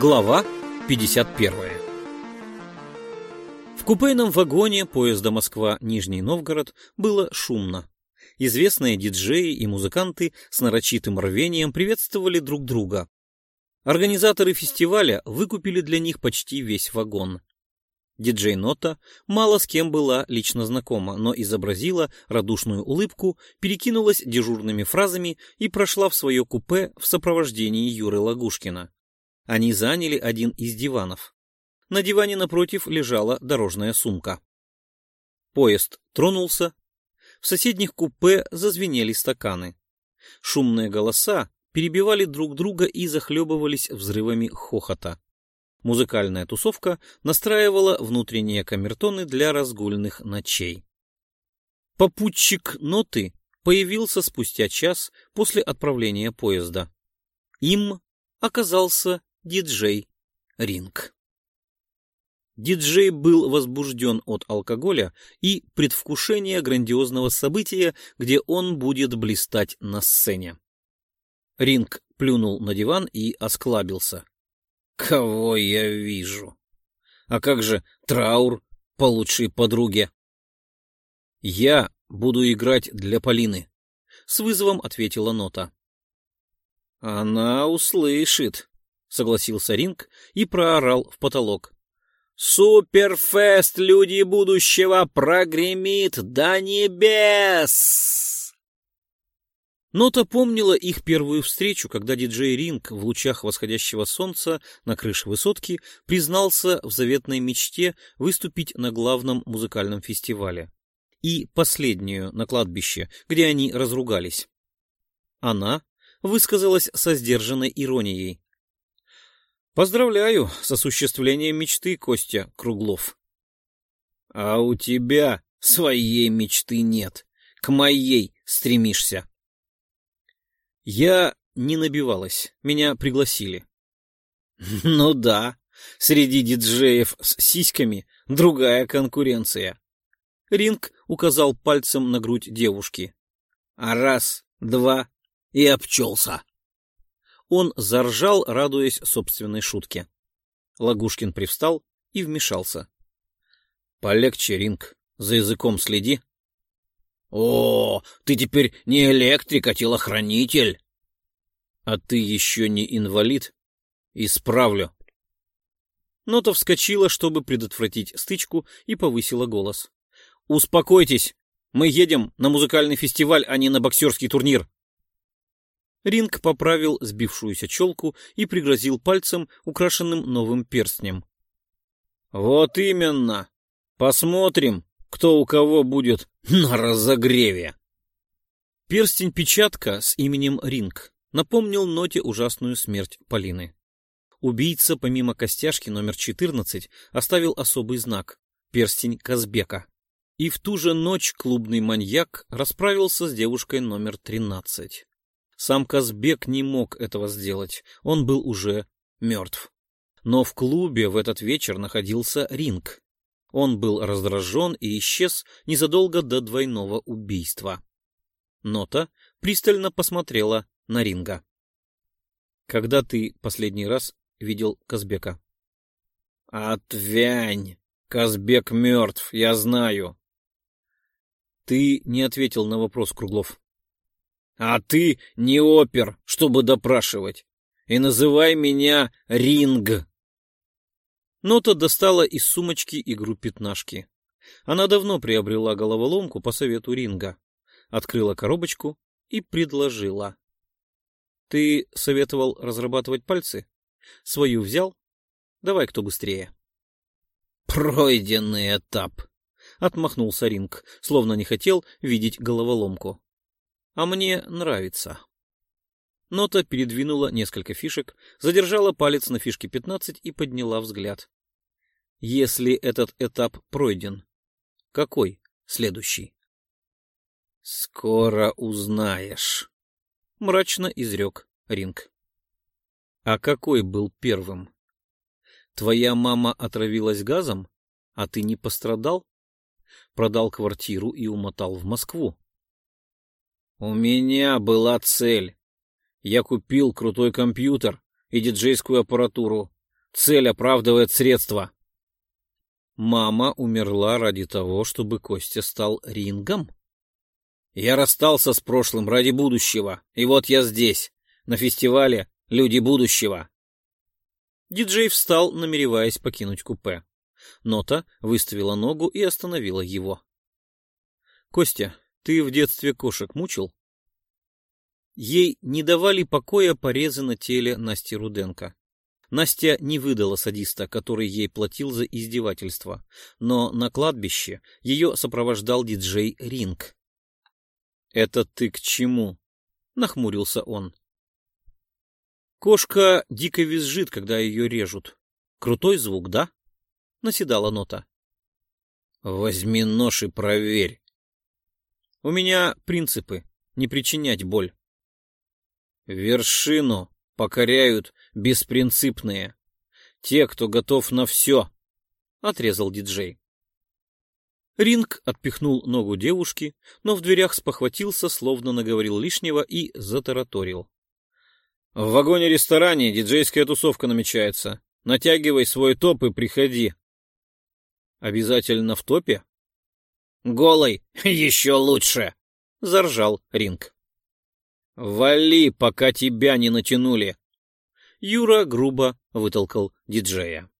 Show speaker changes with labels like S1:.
S1: Глава 51 В купейном вагоне поезда Москва-Нижний Новгород было шумно. Известные диджеи и музыканты с нарочитым рвением приветствовали друг друга. Организаторы фестиваля выкупили для них почти весь вагон. Диджей Нота мало с кем была лично знакома, но изобразила радушную улыбку, перекинулась дежурными фразами и прошла в свое купе в сопровождении Юры Лагушкина. Они заняли один из диванов. На диване напротив лежала дорожная сумка. Поезд тронулся. В соседних купе зазвенели стаканы. Шумные голоса перебивали друг друга и захлебывались взрывами хохота. Музыкальная тусовка настраивала внутренние камертоны для разгульных ночей. Попутчик ноты появился спустя час после отправления поезда. Им оказался диджей Ринг. Диджей был возбужден от алкоголя и предвкушения грандиозного события, где он будет блистать на сцене. Ринг плюнул на диван и осклабился. Кого я вижу? А как же траур по лучшей подруге? Я буду играть для Полины, с вызовом ответила Нота. Она услышит, согласился Ринг и проорал в потолок. Суперфест люди будущего прогремит до небес! Нота помнила их первую встречу, когда диджей Ринг в лучах восходящего солнца на крыше высотки признался в заветной мечте выступить на главном музыкальном фестивале. И последнюю на кладбище, где они разругались. Она высказалась со сдержанной иронией. «Поздравляю с осуществлением мечты, Костя Круглов». «А у тебя своей мечты нет, к моей стремишься», я не набивалась, меня пригласили. Ну да, среди диджеев с сиськами другая конкуренция. Ринг указал пальцем на грудь девушки. А раз, два и обчелся. Он заржал, радуясь собственной шутке. Лагушкин привстал и вмешался. — Полегче, Ринг, за языком следи. «О, ты теперь не электрик, а телохранитель!» «А ты еще не инвалид? Исправлю!» Нота вскочила, чтобы предотвратить стычку, и повысила голос. «Успокойтесь! Мы едем на музыкальный фестиваль, а не на боксерский турнир!» Ринг поправил сбившуюся челку и пригрозил пальцем, украшенным новым перстнем. «Вот именно! Посмотрим, кто у кого будет на разогреве. Перстень-печатка с именем Ринг напомнил Ноте ужасную смерть Полины. Убийца, помимо костяшки номер 14, оставил особый знак — перстень Казбека. И в ту же ночь клубный маньяк расправился с девушкой номер 13. Сам Казбек не мог этого сделать, он был уже мертв. Но в клубе в этот вечер находился Ринг, он был раздражен и исчез незадолго до двойного убийства. Нота пристально посмотрела на Ринга. «Когда ты последний раз видел Казбека?» «Отвянь! Казбек мертв, я знаю!» «Ты не ответил на вопрос, Круглов». «А ты не опер, чтобы допрашивать, и называй меня Ринг!» Нота достала из сумочки игру пятнашки. Она давно приобрела головоломку по совету Ринга. Открыла коробочку и предложила. — Ты советовал разрабатывать пальцы? Свою взял? Давай кто быстрее. — Пройденный этап! — отмахнулся Ринг, словно не хотел видеть головоломку. — А мне нравится. Нота передвинула несколько фишек, задержала палец на фишке 15 и подняла взгляд. Если этот этап пройден, какой следующий? — Скоро узнаешь, — мрачно изрек Ринг. — А какой был первым? Твоя мама отравилась газом, а ты не пострадал? Продал квартиру и умотал в Москву. — У меня была цель. Я купил крутой компьютер и диджейскую аппаратуру, Цель оправдывает средства. Мама умерла ради того, чтобы Костя стал рингом? Я расстался с прошлым ради будущего, и вот я здесь, на фестивале «Люди будущего». Диджей встал, намереваясь покинуть купе. Нота выставила ногу и остановила его. — Костя, ты в детстве кошек мучил? Ей не давали покоя порезы на теле Насти Руденко. Настя не выдала садиста, который ей платил за издевательство, но на кладбище ее сопровождал диджей Ринг. «Это ты к чему?» — нахмурился он. «Кошка дико визжит, когда ее режут. Крутой звук, да?» — наседала нота. «Возьми нож и проверь». «У меня принципы — не причинять боль». «Вершину покоряют беспринципные. Те, кто готов на все, — отрезал диджей. Ринг отпихнул ногу девушки, но в дверях спохватился, словно наговорил лишнего и затараторил. — В вагоне-ресторане диджейская тусовка намечается. Натягивай свой топ и приходи. — Обязательно в топе? — Голой еще лучше! — заржал Ринг. — Вали, пока тебя не натянули! Юра грубо вытолкал диджея.